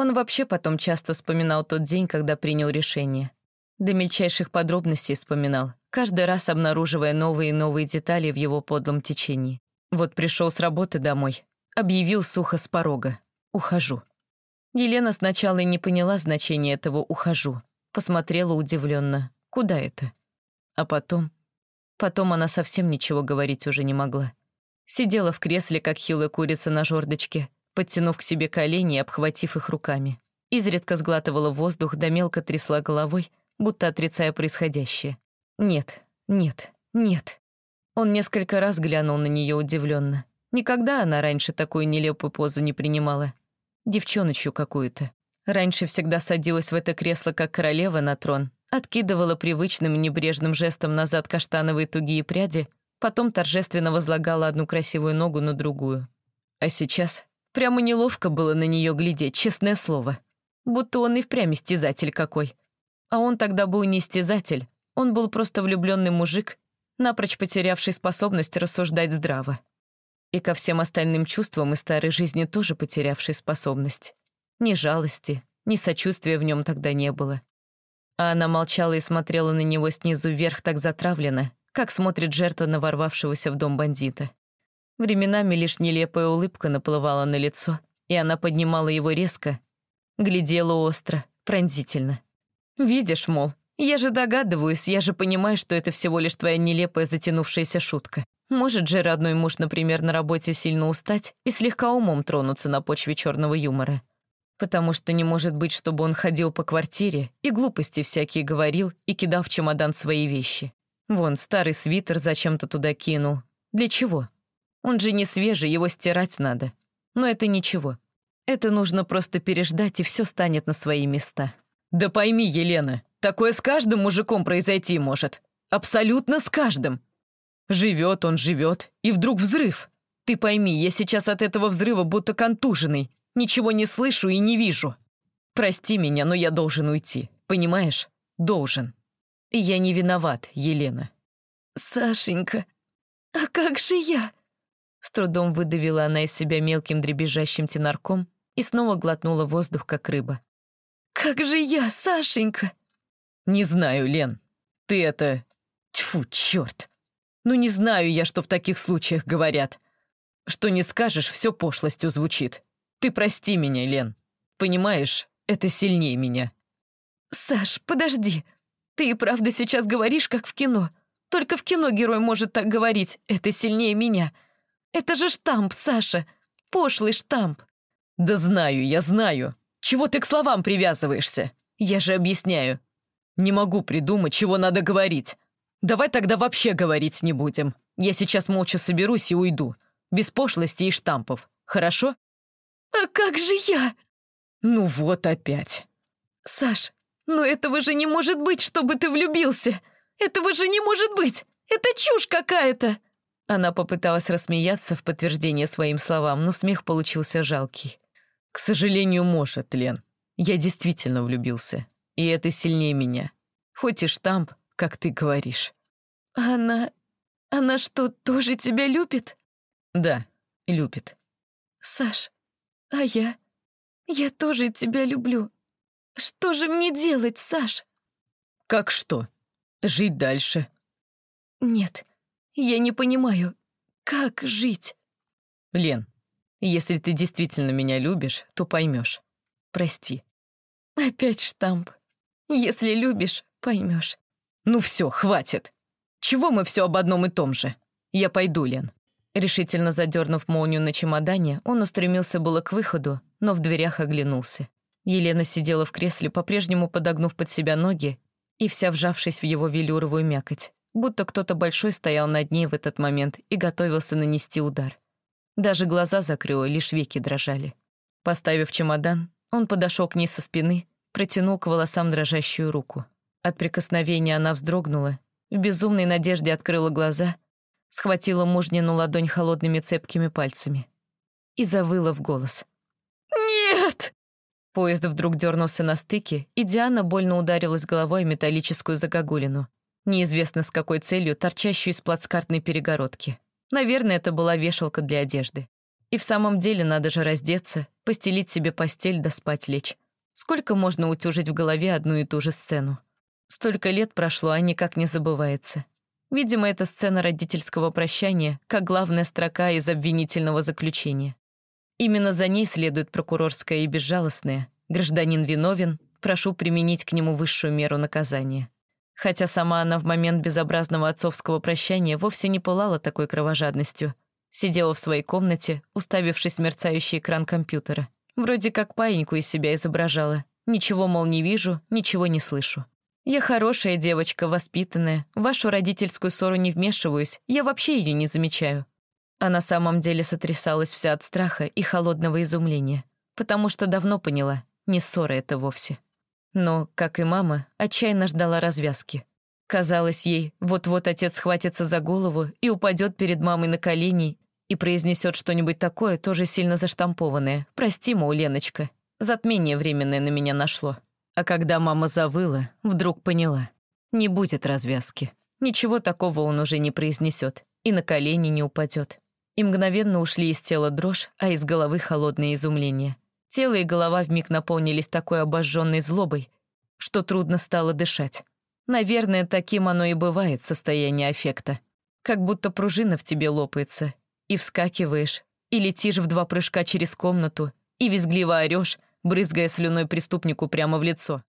Он вообще потом часто вспоминал тот день, когда принял решение. До мельчайших подробностей вспоминал, каждый раз обнаруживая новые и новые детали в его подлом течении. Вот пришел с работы домой, объявил сухо с порога. «Ухожу». Елена сначала и не поняла значения этого «ухожу». Посмотрела удивленно. «Куда это?» А потом... Потом она совсем ничего говорить уже не могла. Сидела в кресле, как хилая курица на жердочке, подтянув к себе колени и обхватив их руками. Изредка сглатывала воздух, да мелко трясла головой, будто отрицая происходящее. «Нет, нет, нет». Он несколько раз глянул на нее удивленно. Никогда она раньше такую нелепую позу не принимала. Девчоночью какую-то. Раньше всегда садилась в это кресло, как королева на трон, откидывала привычным небрежным жестом назад каштановые тугие пряди, потом торжественно возлагала одну красивую ногу на другую. А сейчас прямо неловко было на нее глядеть, честное слово. Будто он и впрямь истязатель какой. А он тогда был не истязатель, он был просто влюбленный мужик, напрочь потерявший способность рассуждать здраво и ко всем остальным чувствам из старой жизни тоже потерявший способность. Ни жалости, ни сочувствия в нем тогда не было. А она молчала и смотрела на него снизу вверх так затравленно, как смотрит жертва на ворвавшегося в дом бандита. Временами лишь нелепая улыбка наплывала на лицо, и она поднимала его резко, глядела остро, пронзительно. «Видишь, мол, я же догадываюсь, я же понимаю, что это всего лишь твоя нелепая затянувшаяся шутка. Может же родной муж, например, на работе сильно устать и слегка умом тронуться на почве черного юмора. Потому что не может быть, чтобы он ходил по квартире и глупости всякие говорил и кидал в чемодан свои вещи. Вон, старый свитер зачем-то туда кинул. Для чего? Он же не свежий, его стирать надо. Но это ничего. Это нужно просто переждать, и все станет на свои места. «Да пойми, Елена, такое с каждым мужиком произойти может. Абсолютно с каждым. Живет он, живет, и вдруг взрыв. Ты пойми, я сейчас от этого взрыва будто контуженный. Ничего не слышу и не вижу. Прости меня, но я должен уйти. Понимаешь? Должен. И я не виноват, Елена. Сашенька, а как же я? С трудом выдавила она из себя мелким дребезжащим тенарком и снова глотнула воздух, как рыба. «Как же я, Сашенька?» «Не знаю, Лен. Ты это... Тьфу, черт. Ну не знаю я, что в таких случаях говорят. Что не скажешь, все пошлостью звучит. Ты прости меня, Лен. Понимаешь, это сильнее меня. Саш, подожди. Ты и правда сейчас говоришь, как в кино. Только в кино герой может так говорить. Это сильнее меня. Это же штамп, Саша. Пошлый штамп. Да знаю, я знаю. Чего ты к словам привязываешься? Я же объясняю. Не могу придумать, чего надо говорить. Давай тогда вообще говорить не будем. Я сейчас молча соберусь и уйду. Без пошлости и штампов. Хорошо? А как же я? Ну вот опять. Саш, но этого же не может быть, чтобы ты влюбился. Этого же не может быть. Это чушь какая-то. Она попыталась рассмеяться в подтверждение своим словам, но смех получился жалкий. «К сожалению, может, Лен. Я действительно влюбился. И это сильнее меня. Хоть и штамп, как ты говоришь». «Она... она что, тоже тебя любит?» «Да, любит». «Саш, а я? Я тоже тебя люблю. Что же мне делать, Саш?» «Как что? Жить дальше?» «Нет, я не понимаю, как жить?» «Лен, если ты действительно меня любишь, то поймешь. Прости». «Опять штамп. Если любишь, поймешь. «Ну все, хватит! Чего мы все об одном и том же? Я пойду, Лен». Решительно задернув молнию на чемодане, он устремился было к выходу, но в дверях оглянулся. Елена сидела в кресле, по-прежнему подогнув под себя ноги и вся вжавшись в его велюровую мякоть, будто кто-то большой стоял над ней в этот момент и готовился нанести удар. Даже глаза закрыла, лишь веки дрожали. Поставив чемодан, он подошел к ней со спины, протянул к волосам дрожащую руку. От прикосновения она вздрогнула, в безумной надежде открыла глаза, схватила мужнину ладонь холодными цепкими пальцами и завыла в голос. «Нет!» Поезд вдруг дернулся на стыке, и Диана больно ударилась головой в металлическую загогулину, неизвестно с какой целью, торчащую из плацкартной перегородки. Наверное, это была вешалка для одежды. И в самом деле надо же раздеться, постелить себе постель да спать лечь. Сколько можно утюжить в голове одну и ту же сцену? Столько лет прошло, а никак не забывается. Видимо, это сцена родительского прощания, как главная строка из обвинительного заключения. Именно за ней следует прокурорское и безжалостное. Гражданин виновен, прошу применить к нему высшую меру наказания. Хотя сама она в момент безобразного отцовского прощания вовсе не пылала такой кровожадностью. Сидела в своей комнате, уставившись в мерцающий экран компьютера. Вроде как паиньку из себя изображала. Ничего, мол, не вижу, ничего не слышу. Я хорошая девочка, воспитанная. Вашу родительскую ссору не вмешиваюсь. Я вообще ее не замечаю. А на самом деле сотрясалась вся от страха и холодного изумления. Потому что давно поняла, не ссора это вовсе. Но, как и мама, отчаянно ждала развязки. Казалось ей, вот-вот отец схватится за голову и упадет перед мамой на колени и произнесет что-нибудь такое, тоже сильно заштампованное. «Прости, мол, Леночка, затмение временное на меня нашло». А когда мама завыла, вдруг поняла. Не будет развязки. Ничего такого он уже не произнесет и на колени не упадет. И мгновенно ушли из тела дрожь, а из головы холодное изумление. Тело и голова вмиг наполнились такой обожженной злобой, что трудно стало дышать. Наверное, таким оно и бывает, состояние аффекта. Как будто пружина в тебе лопается, и вскакиваешь, и летишь в два прыжка через комнату, и визгливо орешь, брызгая слюной преступнику прямо в лицо.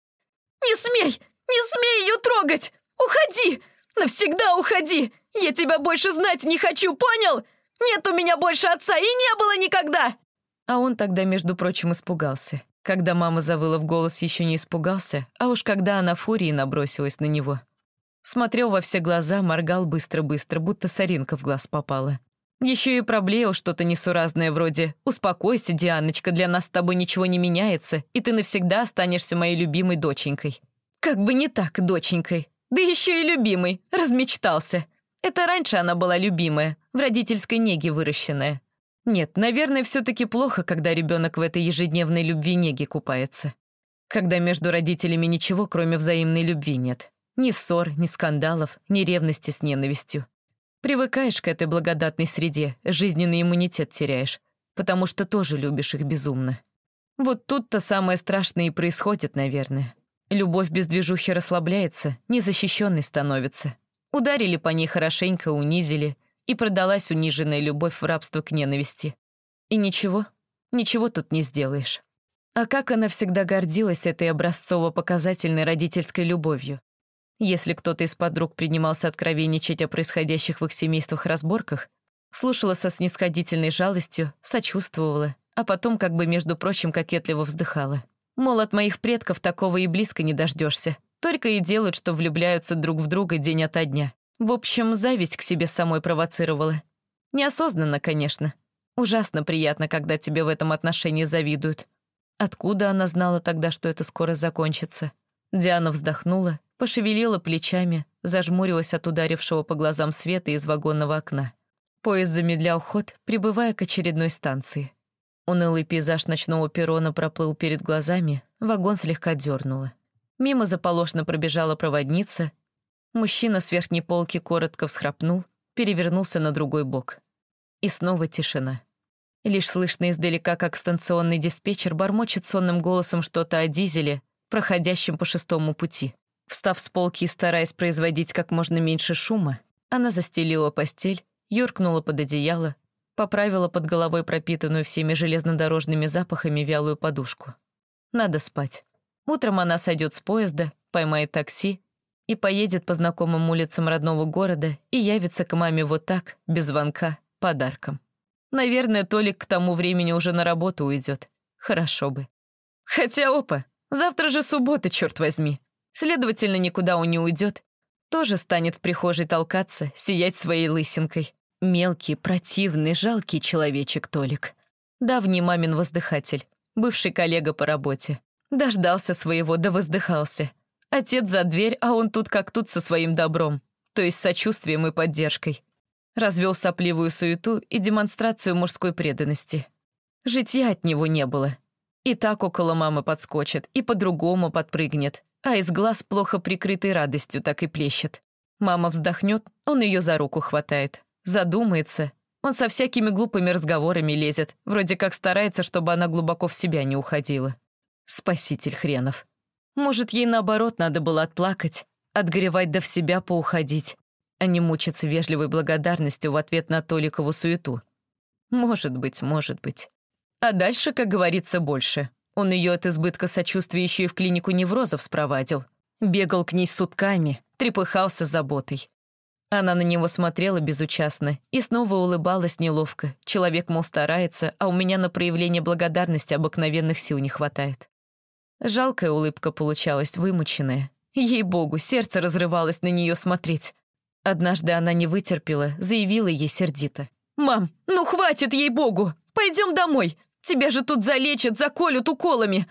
«Не смей! Не смей ее трогать! Уходи! Навсегда уходи! Я тебя больше знать не хочу, понял? Нет у меня больше отца и не было никогда!» А он тогда, между прочим, испугался. Когда мама завыла в голос, еще не испугался, а уж когда она фурией набросилась на него. Смотрел во все глаза, моргал быстро-быстро, будто соринка в глаз попала. Еще и проблеял что-то несуразное вроде «Успокойся, Дианочка, для нас с тобой ничего не меняется, и ты навсегда останешься моей любимой доченькой». Как бы не так, доченькой. Да еще и любимой. Размечтался. Это раньше она была любимая, в родительской неге выращенная. Нет, наверное, все таки плохо, когда ребенок в этой ежедневной любви неги купается. Когда между родителями ничего, кроме взаимной любви нет. Ни ссор, ни скандалов, ни ревности с ненавистью. Привыкаешь к этой благодатной среде, жизненный иммунитет теряешь, потому что тоже любишь их безумно. Вот тут-то самое страшное и происходит, наверное. Любовь без движухи расслабляется, незащищенной становится. Ударили по ней хорошенько, унизили, и продалась униженная любовь в рабство к ненависти. И ничего, ничего тут не сделаешь. А как она всегда гордилась этой образцово-показательной родительской любовью. Если кто-то из подруг принимался откровенничать о происходящих в их семействах разборках, слушала со снисходительной жалостью, сочувствовала, а потом как бы, между прочим, кокетливо вздыхала. Мол, от моих предков такого и близко не дождешься. Только и делают, что влюбляются друг в друга день ото дня. В общем, зависть к себе самой провоцировала. Неосознанно, конечно. Ужасно приятно, когда тебе в этом отношении завидуют. Откуда она знала тогда, что это скоро закончится? Диана вздохнула, пошевелила плечами, зажмурилась от ударившего по глазам света из вагонного окна. Поезд замедлял ход, прибывая к очередной станции. Унылый пейзаж ночного перрона проплыл перед глазами, вагон слегка дернуло. Мимо заполошно пробежала проводница. Мужчина с верхней полки коротко всхрапнул, перевернулся на другой бок. И снова тишина. Лишь слышно издалека, как станционный диспетчер бормочет сонным голосом что-то о дизеле, проходящем по шестому пути. Встав с полки и стараясь производить как можно меньше шума, она застелила постель, юркнула под одеяло, поправила под головой пропитанную всеми железнодорожными запахами вялую подушку. Надо спать. Утром она сойдет с поезда, поймает такси и поедет по знакомым улицам родного города и явится к маме вот так, без звонка, подарком. Наверное, Толик к тому времени уже на работу уйдет. Хорошо бы. Хотя, опа, завтра же суббота, черт возьми следовательно, никуда он не уйдет, тоже станет в прихожей толкаться, сиять своей лысинкой. Мелкий, противный, жалкий человечек Толик. Давний мамин воздыхатель, бывший коллега по работе. Дождался своего, да воздыхался. Отец за дверь, а он тут как тут со своим добром, то есть сочувствием и поддержкой. Развел сопливую суету и демонстрацию мужской преданности. Житья от него не было. И так около мамы подскочит, и по-другому подпрыгнет а из глаз плохо прикрытой радостью так и плещет. Мама вздохнет, он ее за руку хватает, задумается, Он со всякими глупыми разговорами лезет, вроде как старается, чтобы она глубоко в себя не уходила. Спаситель хренов. Может, ей наоборот надо было отплакать, отгоревать да в себя поуходить, а не мучиться вежливой благодарностью в ответ на Толикову суету. Может быть, может быть. А дальше, как говорится, больше. Он ее от избытка сочувствия еще и в клинику неврозов спровадил. Бегал к ней сутками, трепыхался заботой. Она на него смотрела безучастно и снова улыбалась неловко. Человек, мол, старается, а у меня на проявление благодарности обыкновенных сил не хватает. Жалкая улыбка получалась, вымученная. Ей-богу, сердце разрывалось на нее смотреть. Однажды она не вытерпела, заявила ей сердито. «Мам, ну хватит, ей-богу! Пойдем домой! Тебя же тут залечат, заколют уколами.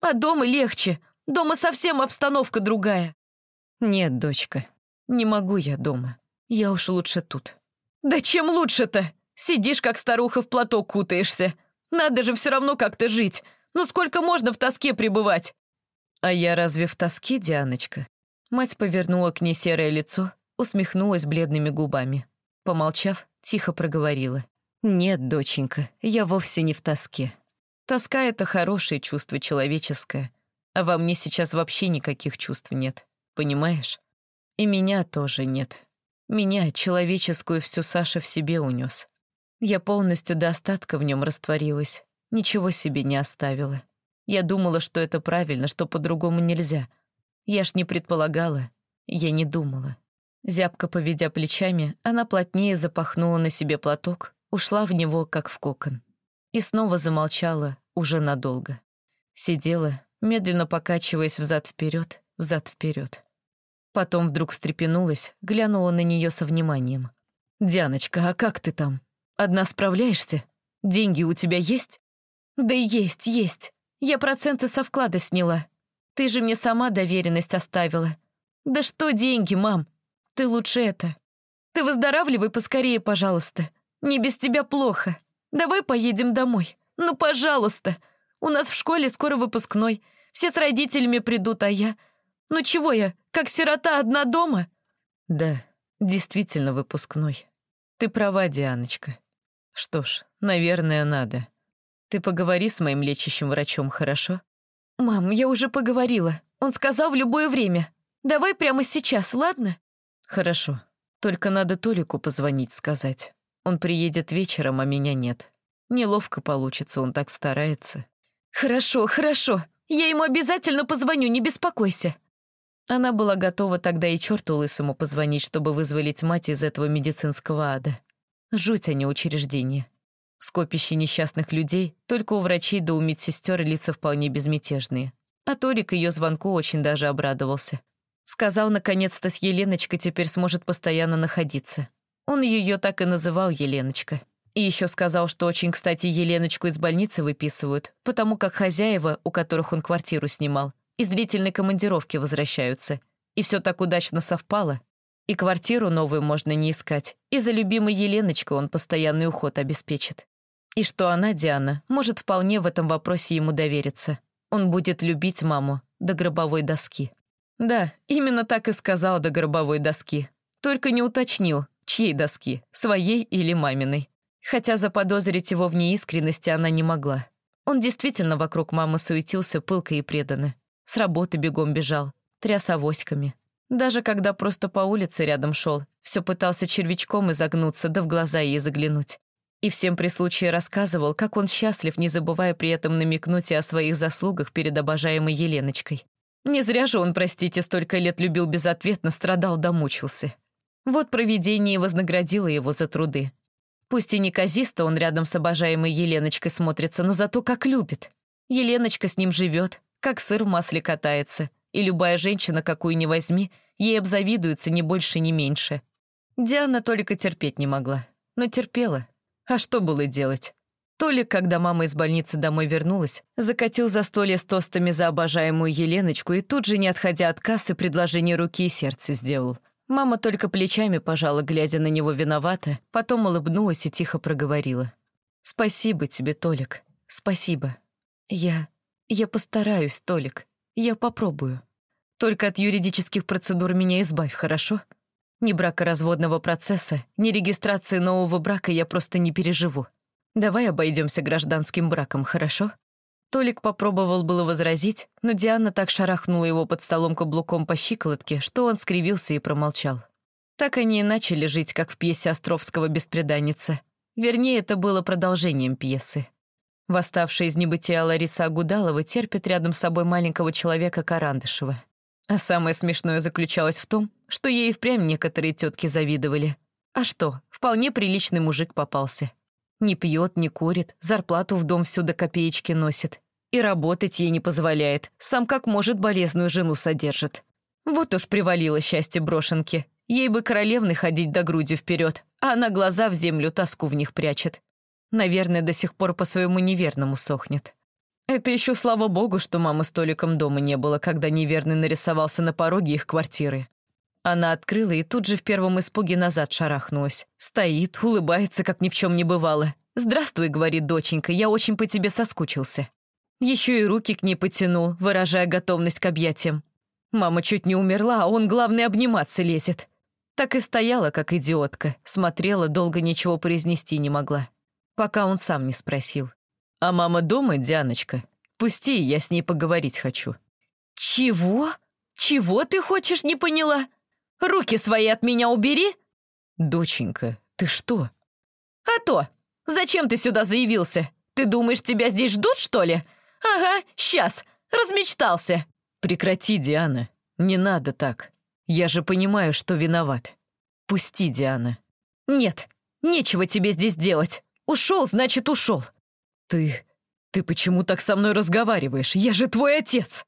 А дома легче. Дома совсем обстановка другая». «Нет, дочка, не могу я дома. Я уж лучше тут». «Да чем лучше-то? Сидишь, как старуха, в платок кутаешься. Надо же все равно как-то жить. Ну сколько можно в тоске пребывать?» «А я разве в тоске, Дианочка?» Мать повернула к ней серое лицо, усмехнулась бледными губами. Помолчав, тихо проговорила. «Нет, доченька, я вовсе не в тоске. Тоска — это хорошее чувство человеческое, а во мне сейчас вообще никаких чувств нет, понимаешь? И меня тоже нет. Меня, человеческую, всю Саша в себе унес. Я полностью до остатка в нем растворилась, ничего себе не оставила. Я думала, что это правильно, что по-другому нельзя. Я ж не предполагала, я не думала. Зябко поведя плечами, она плотнее запахнула на себе платок, ушла в него, как в кокон. И снова замолчала, уже надолго. Сидела, медленно покачиваясь взад-вперед, взад-вперед. Потом вдруг встрепенулась, глянула на нее со вниманием. «Дианочка, а как ты там? Одна справляешься? Деньги у тебя есть?» «Да есть, есть. Я проценты со вклада сняла. Ты же мне сама доверенность оставила. Да что деньги, мам? Ты лучше это. Ты выздоравливай поскорее, пожалуйста. Не без тебя плохо. Давай поедем домой. Ну, пожалуйста. У нас в школе скоро выпускной. Все с родителями придут, а я... Ну чего я, как сирота одна дома?» «Да, действительно выпускной. Ты права, Дианочка. Что ж, наверное, надо. Ты поговори с моим лечащим врачом, хорошо?» «Мам, я уже поговорила. Он сказал в любое время. Давай прямо сейчас, ладно?» «Хорошо. Только надо Толику позвонить, сказать. Он приедет вечером, а меня нет. Неловко получится, он так старается. «Хорошо, хорошо. Я ему обязательно позвоню, не беспокойся». Она была готова тогда и черту лысому позвонить, чтобы вызволить мать из этого медицинского ада. Жуть, а не учреждение. Скопище несчастных людей, только у врачей да у медсестер лица вполне безмятежные. А Торик ее звонку очень даже обрадовался. Сказал, наконец-то с Еленочкой теперь сможет постоянно находиться. Он ее так и называл Еленочка. И еще сказал, что очень, кстати, Еленочку из больницы выписывают, потому как хозяева, у которых он квартиру снимал, из длительной командировки возвращаются. И все так удачно совпало. И квартиру новую можно не искать. И за любимой Еленочкой он постоянный уход обеспечит. И что она, Диана, может вполне в этом вопросе ему довериться. Он будет любить маму до гробовой доски. Да, именно так и сказал до гробовой доски. Только не уточнил, чьей доски, своей или маминой. Хотя заподозрить его в неискренности она не могла. Он действительно вокруг мамы суетился пылко и преданно. С работы бегом бежал, тряс авоськами. Даже когда просто по улице рядом шел, все пытался червячком изогнуться, да в глаза ей заглянуть. И всем при случае рассказывал, как он счастлив, не забывая при этом намекнуть и о своих заслугах перед обожаемой Еленочкой. Не зря же он, простите, столько лет любил безответно, страдал да мучился. Вот провидение вознаградило его за труды. Пусть и не казисто он рядом с обожаемой Еленочкой смотрится, но зато как любит. Еленочка с ним живет, как сыр в масле катается, и любая женщина, какую ни возьми, ей обзавидуется ни больше, ни меньше. Диана только терпеть не могла, но терпела. А что было делать? Толик, когда мама из больницы домой вернулась, закатил застолье с тостами за обожаемую Еленочку и тут же, не отходя от кассы, предложение руки и сердца сделал — Мама только плечами пожала, глядя на него виновато, потом улыбнулась и тихо проговорила. «Спасибо тебе, Толик, спасибо. Я... я постараюсь, Толик. Я попробую. Только от юридических процедур меня избавь, хорошо?» Ни бракоразводного процесса, ни регистрации нового брака я просто не переживу. Давай обойдемся гражданским браком, хорошо?» Толик попробовал было возразить, но Диана так шарахнула его под столом каблуком по щиколотке, что он скривился и промолчал. Так они и начали жить, как в пьесе Островского «Беспреданница». Вернее, это было продолжением пьесы. Восставшая из небытия Лариса Агудалова терпит рядом с собой маленького человека Карандышева. А самое смешное заключалось в том, что ей впрямь некоторые тетки завидовали. А что, вполне приличный мужик попался. Не пьет, не курит, зарплату в дом всю до копеечки носит. И работать ей не позволяет, сам как может болезную жену содержит. Вот уж привалило счастье брошенки. Ей бы королевны ходить до груди вперед, а она глаза в землю тоску в них прячет. Наверное, до сих пор по своему неверному сохнет. Это еще слава богу, что мамы с Толиком дома не было, когда неверный нарисовался на пороге их квартиры. Она открыла и тут же в первом испуге назад шарахнулась. Стоит, улыбается, как ни в чем не бывало. «Здравствуй», — говорит доченька, — «я очень по тебе соскучился». Еще и руки к ней потянул, выражая готовность к объятиям. Мама чуть не умерла, а он, главное, обниматься лезет. Так и стояла, как идиотка, смотрела, долго ничего произнести не могла. Пока он сам не спросил. «А мама дома, Дианочка? Пусти, я с ней поговорить хочу». «Чего? Чего ты хочешь, не поняла?» Руки свои от меня убери!» «Доченька, ты что?» «А то! Зачем ты сюда заявился? Ты думаешь, тебя здесь ждут, что ли? Ага, сейчас! Размечтался!» «Прекрати, Диана. Не надо так. Я же понимаю, что виноват. Пусти, Диана». «Нет, нечего тебе здесь делать. Ушел, значит, ушел». «Ты... ты почему так со мной разговариваешь? Я же твой отец!»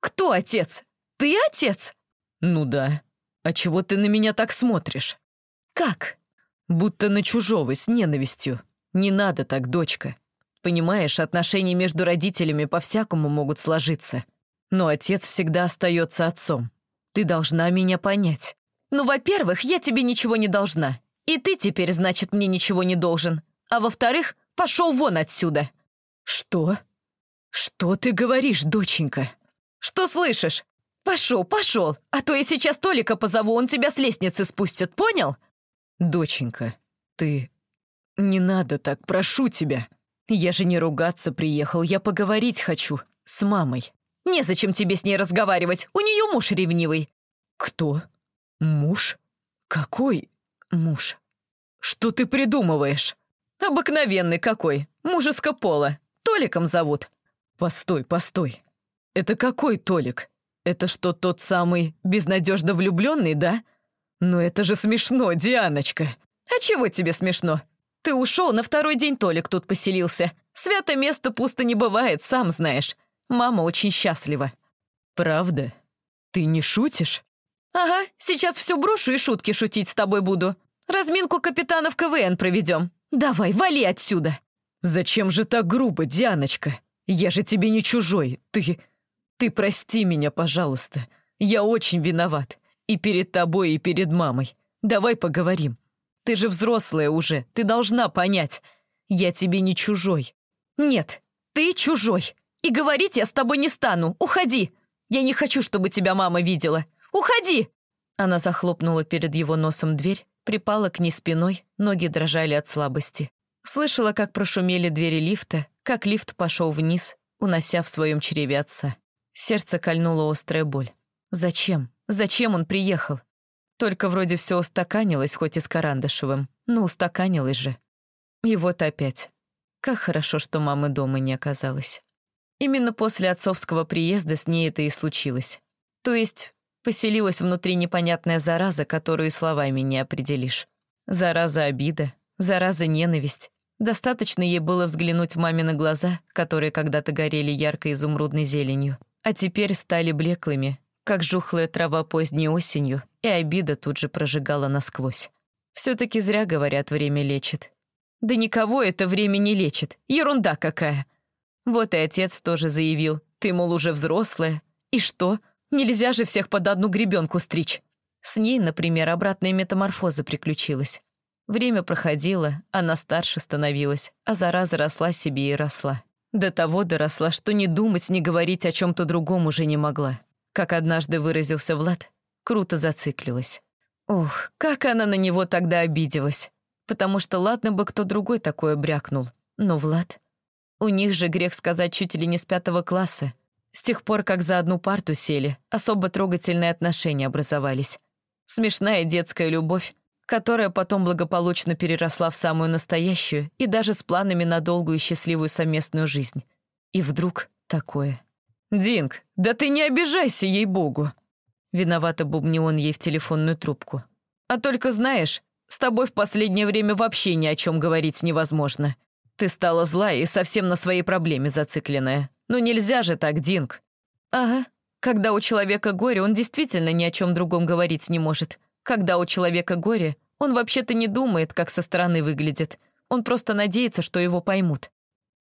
«Кто отец? Ты отец?» «Ну да. «А чего ты на меня так смотришь?» «Как?» «Будто на чужого, с ненавистью. Не надо так, дочка. Понимаешь, отношения между родителями по-всякому могут сложиться. Но отец всегда остается отцом. Ты должна меня понять». «Ну, во-первых, я тебе ничего не должна. И ты теперь, значит, мне ничего не должен. А во-вторых, пошел вон отсюда». «Что? Что ты говоришь, доченька?» «Что слышишь? «Пошел, пошел, а то я сейчас Толика позову, он тебя с лестницы спустит, понял?» «Доченька, ты... Не надо так, прошу тебя. Я же не ругаться приехал, я поговорить хочу. С мамой». «Незачем тебе с ней разговаривать, у нее муж ревнивый». «Кто? Муж? Какой муж? Что ты придумываешь?» «Обыкновенный какой, мужеско пола. Толиком зовут». «Постой, постой. Это какой Толик? Это что, тот самый безнадежно влюбленный, да? Ну это же смешно, Дианочка. А чего тебе смешно? Ты ушел, на второй день Толик тут поселился. Свято место пусто не бывает, сам знаешь. Мама очень счастлива. Правда? Ты не шутишь? Ага, сейчас все брошу и шутки шутить с тобой буду. Разминку капитана в КВН проведем. Давай, вали отсюда. Зачем же так грубо, Дианочка? Я же тебе не чужой. Ты... Ты прости меня, пожалуйста. Я очень виноват. И перед тобой, и перед мамой. Давай поговорим. Ты же взрослая уже, ты должна понять. Я тебе не чужой. Нет, ты чужой. И говорить я с тобой не стану. Уходи. Я не хочу, чтобы тебя мама видела. Уходи!» Она захлопнула перед его носом дверь, припала к ней спиной, ноги дрожали от слабости. Слышала, как прошумели двери лифта, как лифт пошел вниз, унося в своем чреве отца. Сердце кольнула острая боль. Зачем? Зачем он приехал? Только вроде все устаканилось, хоть и с Карандашевым. Ну, устаканилось же. И вот опять. Как хорошо, что мамы дома не оказалось. Именно после отцовского приезда с ней это и случилось. То есть поселилась внутри непонятная зараза, которую словами не определишь. Зараза обида, зараза ненависть. Достаточно ей было взглянуть в мамины глаза, которые когда-то горели яркой изумрудной зеленью а теперь стали блеклыми, как жухлая трава поздней осенью, и обида тут же прожигала насквозь. все таки зря, говорят, время лечит. Да никого это время не лечит, ерунда какая. Вот и отец тоже заявил, ты, мол, уже взрослая. И что? Нельзя же всех под одну гребенку стричь. С ней, например, обратная метаморфоза приключилась. Время проходило, она старше становилась, а зараза росла себе и росла. До того доросла, что не думать, не говорить о чем то другом уже не могла. Как однажды выразился Влад, круто зациклилась. Ох, как она на него тогда обиделась. Потому что ладно бы кто другой такое брякнул. Но Влад... У них же, грех сказать, чуть ли не с пятого класса. С тех пор, как за одну парту сели, особо трогательные отношения образовались. Смешная детская любовь, которая потом благополучно переросла в самую настоящую и даже с планами на долгую и счастливую совместную жизнь. И вдруг такое. «Динг, да ты не обижайся, ей-богу!» Виновато бубнил он ей в телефонную трубку. «А только знаешь, с тобой в последнее время вообще ни о чем говорить невозможно. Ты стала злая и совсем на своей проблеме зацикленная. Ну нельзя же так, Динг. Ага. Когда у человека горе, он действительно ни о чем другом говорить не может. Когда у человека горе, он вообще-то не думает, как со стороны выглядит. Он просто надеется, что его поймут.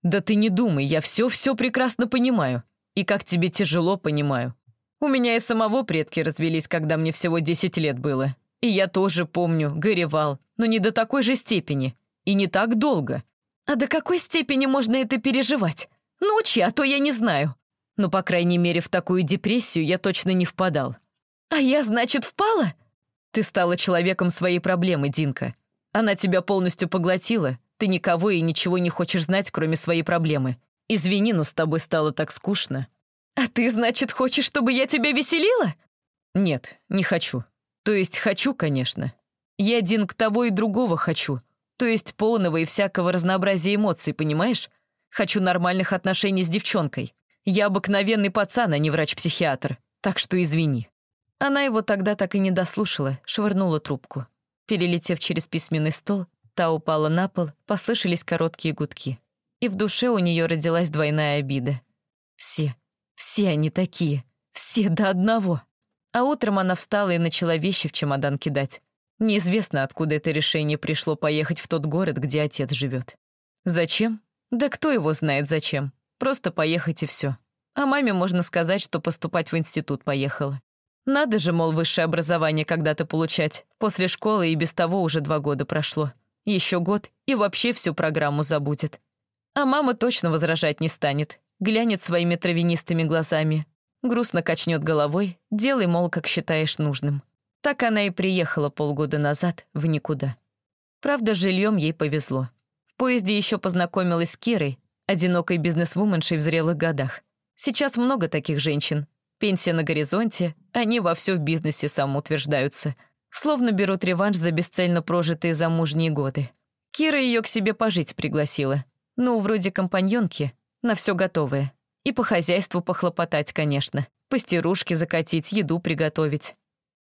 Да ты не думай, я все-все прекрасно понимаю. И как тебе тяжело, понимаю. У меня и самого предки развелись, когда мне всего 10 лет было. И я тоже помню, горевал, но не до такой же степени. И не так долго. А до какой степени можно это переживать? Научи, а то я не знаю. Но, по крайней мере, в такую депрессию я точно не впадал. А я, значит, впала? Ты стала человеком своей проблемы, Динка. Она тебя полностью поглотила. Ты никого и ничего не хочешь знать, кроме своей проблемы. Извини, но с тобой стало так скучно. А ты, значит, хочешь, чтобы я тебя веселила? Нет, не хочу. То есть хочу, конечно. Я, Динк, того и другого хочу. То есть полного и всякого разнообразия эмоций, понимаешь? Хочу нормальных отношений с девчонкой. Я обыкновенный пацан, а не врач-психиатр. Так что извини». Она его тогда так и не дослушала, швырнула трубку. Перелетев через письменный стол, та упала на пол, послышались короткие гудки. И в душе у нее родилась двойная обида. Все, все они такие, все до одного. А утром она встала и начала вещи в чемодан кидать. Неизвестно, откуда это решение пришло поехать в тот город, где отец живет. Зачем? Да кто его знает зачем. Просто поехать и все. А маме можно сказать, что поступать в институт поехала. Надо же, мол, высшее образование когда-то получать. После школы и без того уже два года прошло. Еще год и вообще всю программу забудет. А мама точно возражать не станет. Глянет своими травянистыми глазами. Грустно качнет головой. Делай, мол, как считаешь нужным. Так она и приехала полгода назад в никуда. Правда, жильем ей повезло. В поезде еще познакомилась с Кирой, одинокой бизнесвуменшей в зрелых годах. Сейчас много таких женщин. Пенсия на горизонте, они вовсю в бизнесе самоутверждаются. Словно берут реванш за бесцельно прожитые замужние годы. Кира ее к себе пожить пригласила. Ну, вроде компаньонки, на все готовое. И по хозяйству похлопотать, конечно. Постирушки закатить, еду приготовить.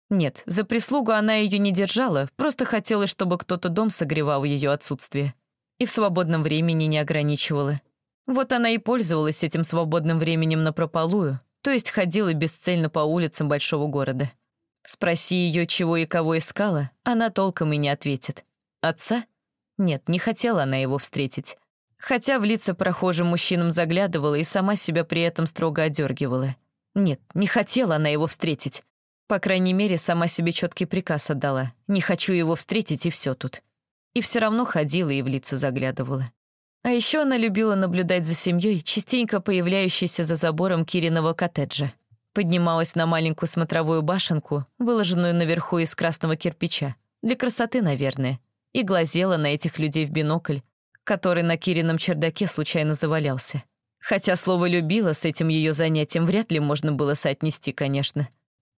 Нет, за прислугу она ее не держала, просто хотела, чтобы кто-то дом согревал ее отсутствие. И в свободном времени не ограничивала. Вот она и пользовалась этим свободным временем напропалую, то есть ходила бесцельно по улицам большого города. Спроси ее, чего и кого искала, она толком и не ответит. Отца? Нет, не хотела она его встретить. Хотя в лица прохожим мужчинам заглядывала и сама себя при этом строго одергивала. Нет, не хотела она его встретить. По крайней мере, сама себе четкий приказ отдала. Не хочу его встретить, и все тут. И все равно ходила и в лица заглядывала. А еще она любила наблюдать за семьей, частенько появляющейся за забором Кириного коттеджа. Поднималась на маленькую смотровую башенку, выложенную наверху из красного кирпича. Для красоты, наверное. И глазела на этих людей в бинокль, который на Кирином чердаке случайно завалялся. Хотя слово «любила» с этим ее занятием вряд ли можно было соотнести, конечно.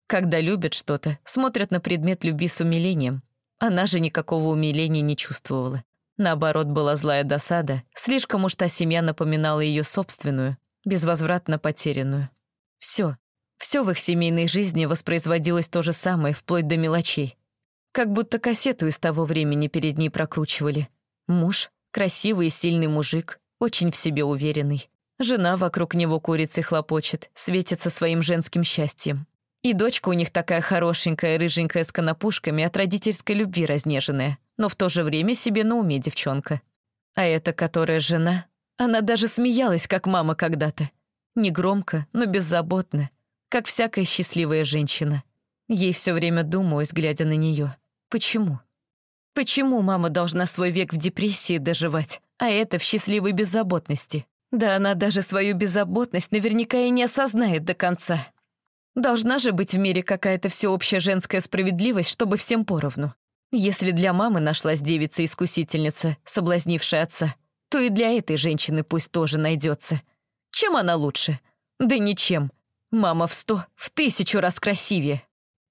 Когда любят что-то, смотрят на предмет любви с умилением. Она же никакого умиления не чувствовала. Наоборот, была злая досада. Слишком уж та семья напоминала ее собственную, безвозвратно потерянную. Все, все в их семейной жизни воспроизводилось то же самое, вплоть до мелочей. Как будто кассету из того времени перед ней прокручивали. Муж, красивый и сильный мужик, очень в себе уверенный. Жена вокруг него курицей хлопочет, светится своим женским счастьем. И дочка у них такая хорошенькая, рыженькая, с конопушками, от родительской любви разнеженная, но в то же время себе на уме девчонка. А эта, которая жена, она даже смеялась, как мама когда-то. Негромко, но беззаботно, как всякая счастливая женщина. Ей все время думалось, глядя на нее. Почему? Почему мама должна свой век в депрессии доживать, а это в счастливой беззаботности? Да она даже свою беззаботность наверняка и не осознает до конца. Должна же быть в мире какая-то всеобщая женская справедливость, чтобы всем поровну. Если для мамы нашлась девица-искусительница, соблазнившая отца, то и для этой женщины пусть тоже найдется. Чем она лучше? Да ничем. Мама в сто, в тысячу раз красивее.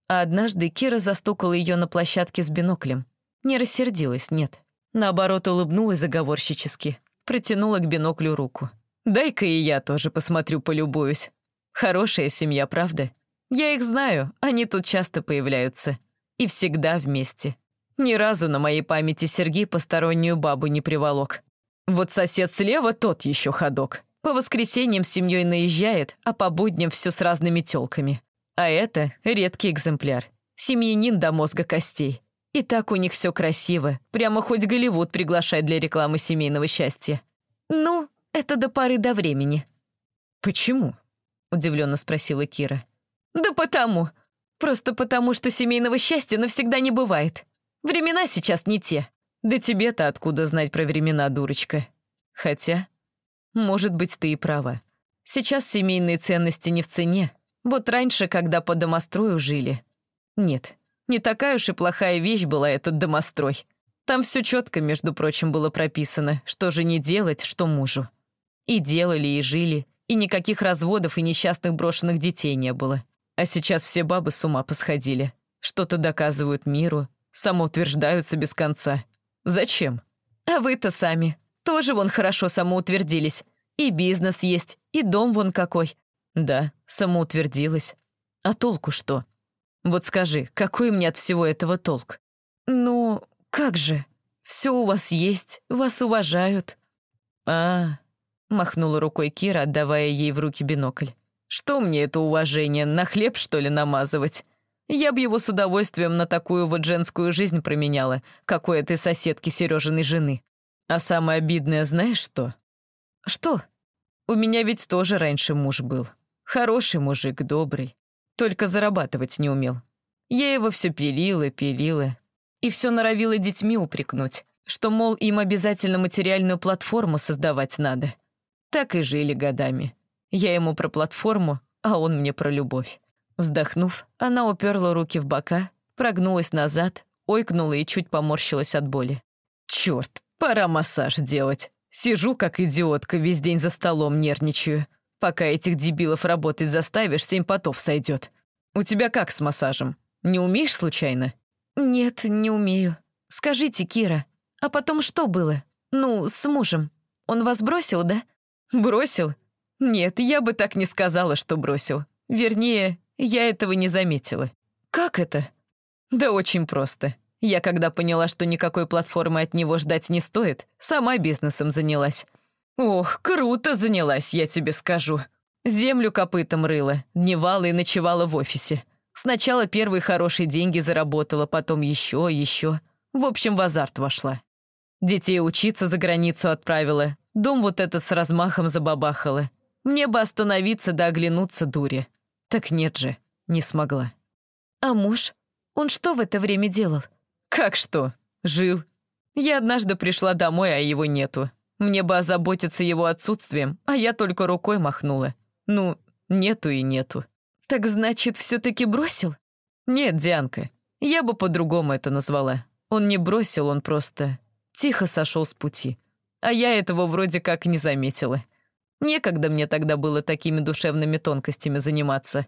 А однажды Кира застукала ее на площадке с биноклем. Не рассердилась, нет. Наоборот, улыбнулась заговорщически. Протянула к биноклю руку. «Дай-ка и я тоже посмотрю, полюбуюсь. Хорошая семья, правда? Я их знаю, они тут часто появляются. И всегда вместе. Ни разу на моей памяти Сергей постороннюю бабу не приволок. Вот сосед слева тот еще ходок. По воскресеньям с семьей наезжает, а по будням все с разными тёлками. А это редкий экземпляр. Семьянин до мозга костей. И так у них все красиво. Прямо хоть Голливуд приглашать для рекламы семейного счастья. Ну, это до поры до времени. «Почему?» — удивленно спросила Кира. «Да потому. Просто потому, что семейного счастья навсегда не бывает. Времена сейчас не те. Да тебе-то откуда знать про времена, дурочка? Хотя, может быть, ты и права. Сейчас семейные ценности не в цене. Вот раньше, когда по домострою жили. Нет, не такая уж и плохая вещь была этот домострой. Там все четко, между прочим, было прописано, что же не делать, что мужу. И делали, и жили, и никаких разводов и несчастных брошенных детей не было. А сейчас все бабы с ума посходили. Что-то доказывают миру, самоутверждаются без конца. Зачем? А вы-то сами. Тоже вон хорошо самоутвердились. И бизнес есть, и дом вон какой. Да, самоутвердилась. А толку что? Вот скажи, какой мне от всего этого толк? Ну, как же? Все у вас есть, вас уважают. А, махнула рукой Кира, отдавая ей в руки бинокль. Что мне это уважение, на хлеб, что ли, намазывать? Я бы его с удовольствием на такую вот женскую жизнь променяла, как у этой соседки Сережиной жены. А самое обидное знаешь что? Что? У меня ведь тоже раньше муж был. Хороший мужик, добрый. Только зарабатывать не умел. Я его все пилила, пилила. И все норовила детьми упрекнуть, что, мол, им обязательно материальную платформу создавать надо. Так и жили годами. Я ему про платформу, а он мне про любовь. Вздохнув, она уперла руки в бока, прогнулась назад, ойкнула и чуть поморщилась от боли. «Чёрт, пора массаж делать. Сижу, как идиотка, весь день за столом нервничаю. Пока этих дебилов работать заставишь, семь потов сойдет. У тебя как с массажем? Не умеешь случайно?» «Нет, не умею. Скажите, Кира, а потом что было? Ну, с мужем. Он вас бросил, да?» «Бросил? Нет, я бы так не сказала, что бросил. Вернее, я этого не заметила. Как это? Да очень просто. Я когда поняла, что никакой платформы от него ждать не стоит, сама бизнесом занялась. Ох, круто занялась, я тебе скажу. Землю копытом рыла, дневала и ночевала в офисе. Сначала первые хорошие деньги заработала, потом еще, еще. В общем, в азарт вошла. Детей учиться за границу отправила, дом вот этот с размахом забабахала. Мне бы остановиться да оглянуться, дуре. Так нет же, не смогла. А муж? Он что в это время делал? Как что? Жил. Я однажды пришла домой, а его нету. Мне бы озаботиться его отсутствием, а я только рукой махнула. Ну, нету и нету. Так значит, все таки бросил? Нет, Дианка, я бы по-другому это назвала. Он не бросил, он просто тихо сошел с пути. А я этого вроде как не заметила. Некогда мне тогда было такими душевными тонкостями заниматься.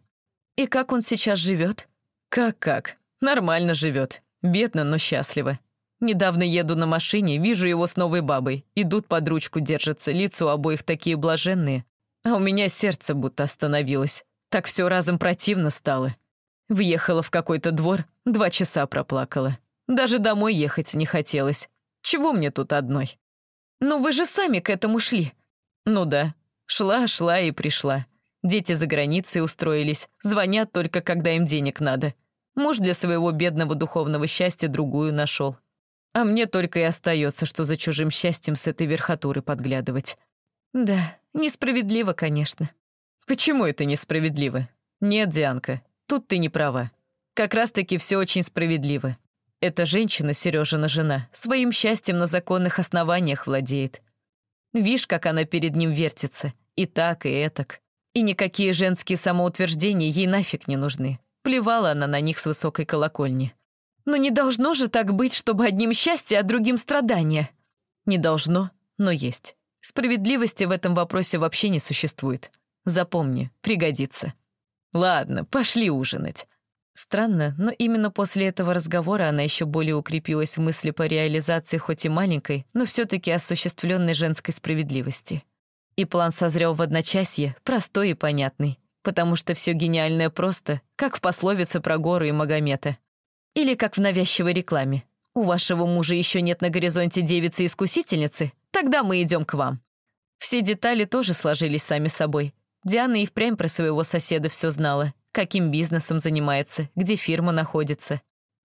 И как он сейчас живет? Как-как? Нормально живет. Бедно, но счастливо. Недавно еду на машине, вижу его с новой бабой. Идут под ручку, держатся, лица у обоих такие блаженные. А у меня сердце будто остановилось. Так все разом противно стало. Въехала в какой-то двор, два часа проплакала. Даже домой ехать не хотелось. Чего мне тут одной? «Ну вы же сами к этому шли». «Ну да, Шла, шла и пришла. Дети за границей устроились, звонят только, когда им денег надо. Муж для своего бедного духовного счастья другую нашел. А мне только и остается, что за чужим счастьем с этой верхотуры подглядывать. Да, несправедливо, конечно. Почему это несправедливо? Нет, Дианка, тут ты не права. Как раз-таки все очень справедливо. Эта женщина, Сережина жена, своим счастьем на законных основаниях владеет. Вишь, как она перед ним вертится. И так, и этак. И никакие женские самоутверждения ей нафиг не нужны. Плевала она на них с высокой колокольни. Но не должно же так быть, чтобы одним счастье, а другим страдания. Не должно, но есть. Справедливости в этом вопросе вообще не существует. Запомни, пригодится. Ладно, пошли ужинать. Странно, но именно после этого разговора она еще более укрепилась в мысли по реализации хоть и маленькой, но все-таки осуществленной женской справедливости. И план созрел в одночасье, простой и понятный, потому что все гениальное просто, как в пословице про горы и Магомета. Или как в навязчивой рекламе. «У вашего мужа еще нет на горизонте девицы-искусительницы? Тогда мы идем к вам». Все детали тоже сложились сами собой. Диана и впрямь про своего соседа все знала, каким бизнесом занимается, где фирма находится.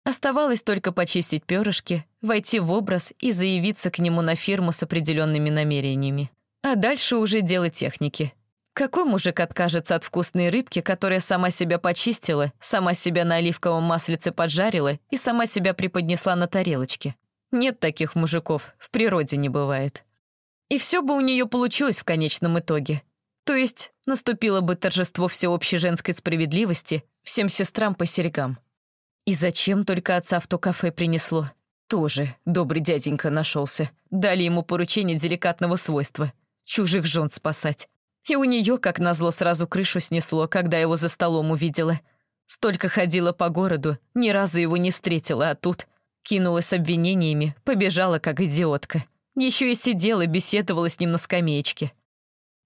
Оставалось только почистить перышки, войти в образ и заявиться к нему на фирму с определенными намерениями. А дальше уже дело техники. Какой мужик откажется от вкусной рыбки, которая сама себя почистила, сама себя на оливковом маслице поджарила и сама себя преподнесла на тарелочке? Нет таких мужиков, в природе не бывает. И все бы у нее получилось в конечном итоге. То есть наступило бы торжество всеобщей женской справедливости всем сестрам по серьгам. И зачем только отца в то кафе принесло? Тоже добрый дяденька нашелся. Дали ему поручение деликатного свойства — чужих жен спасать. И у нее, как назло, сразу крышу снесло, когда его за столом увидела. Столько ходила по городу, ни разу его не встретила, а тут кинулась с обвинениями, побежала, как идиотка. Еще и сидела, беседовала с ним на скамеечке.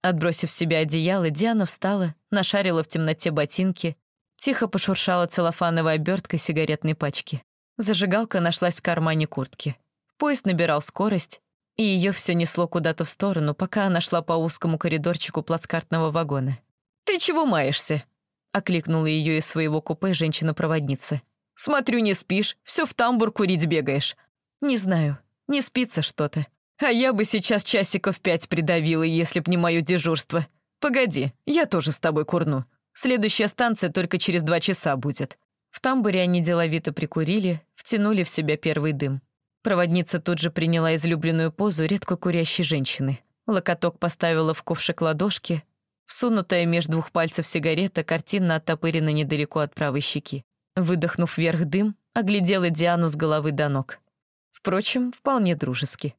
Отбросив в себя одеяло, Диана встала, нашарила в темноте ботинки, тихо пошуршала целлофановой оберткой сигаретной пачки. Зажигалка нашлась в кармане куртки. Поезд набирал скорость, и ее все несло куда-то в сторону, пока она шла по узкому коридорчику плацкартного вагона. «Ты чего маешься?» — окликнула ее из своего купе женщина-проводница. «Смотрю, не спишь, все в тамбур курить бегаешь». «Не знаю, не спится что-то», а я бы сейчас часиков пять придавила, если б не мое дежурство. Погоди, я тоже с тобой курну. Следующая станция только через два часа будет». В тамбуре они деловито прикурили, втянули в себя первый дым. Проводница тут же приняла излюбленную позу редко курящей женщины. Локоток поставила в ковшик ладошки, всунутая между двух пальцев сигарета картинно оттопырена недалеко от правой щеки. Выдохнув вверх дым, оглядела Диану с головы до ног. Впрочем, вполне дружески.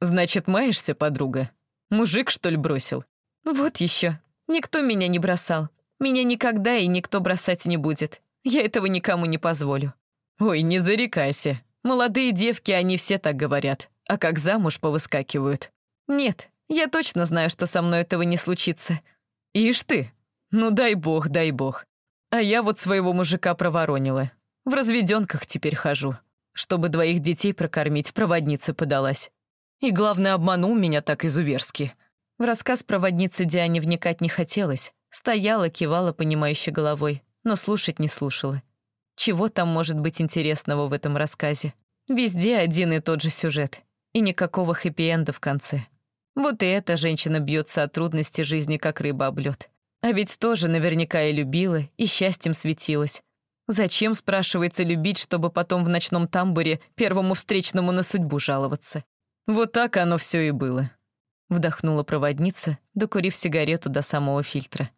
«Значит, маешься, подруга? Мужик, что ли, бросил?» «Вот еще. Никто меня не бросал. Меня никогда и никто бросать не будет. Я этого никому не позволю». «Ой, не зарекайся. Молодые девки, они все так говорят. А как замуж повыскакивают?» «Нет, я точно знаю, что со мной этого не случится». «Ишь ты! Ну дай бог, дай бог. А я вот своего мужика проворонила. В разведенках теперь хожу. Чтобы двоих детей прокормить, проводница подалась. И, главное, обманул меня так изуверски. В рассказ проводницы Диане вникать не хотелось. Стояла, кивала, понимающе головой, но слушать не слушала. Чего там может быть интересного в этом рассказе? Везде один и тот же сюжет. И никакого хэппи-энда в конце. Вот и эта женщина бьется от трудностей жизни, как рыба об лёд. А ведь тоже наверняка и любила, и счастьем светилась. Зачем, спрашивается, любить, чтобы потом в ночном тамбуре первому встречному на судьбу жаловаться? «Вот так оно все и было», — вдохнула проводница, докурив сигарету до самого фильтра.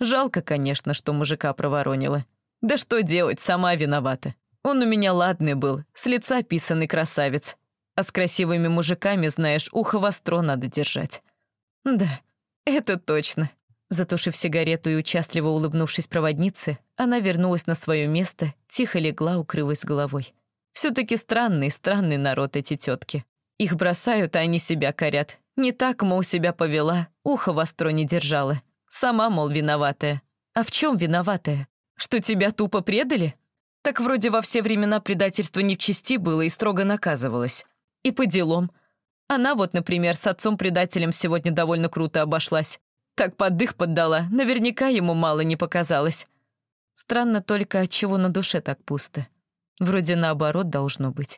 «Жалко, конечно, что мужика проворонила. Да что делать, сама виновата. Он у меня ладный был, с лица писанный красавец. А с красивыми мужиками, знаешь, ухо востро надо держать». «Да, это точно». Затушив сигарету и участливо улыбнувшись проводнице, она вернулась на свое место, тихо легла, укрылась головой. все таки странный, странный народ эти тетки. Их бросают, а они себя корят. Не так, мол, себя повела, ухо востро не держала. Сама, мол, виноватая. А в чем виноватая? Что тебя тупо предали? Так вроде во все времена предательство не в чести было и строго наказывалось. И по делам. Она вот, например, с отцом-предателем сегодня довольно круто обошлась. Так под дых поддала, наверняка ему мало не показалось. Странно только, от чего на душе так пусто. Вроде наоборот должно быть.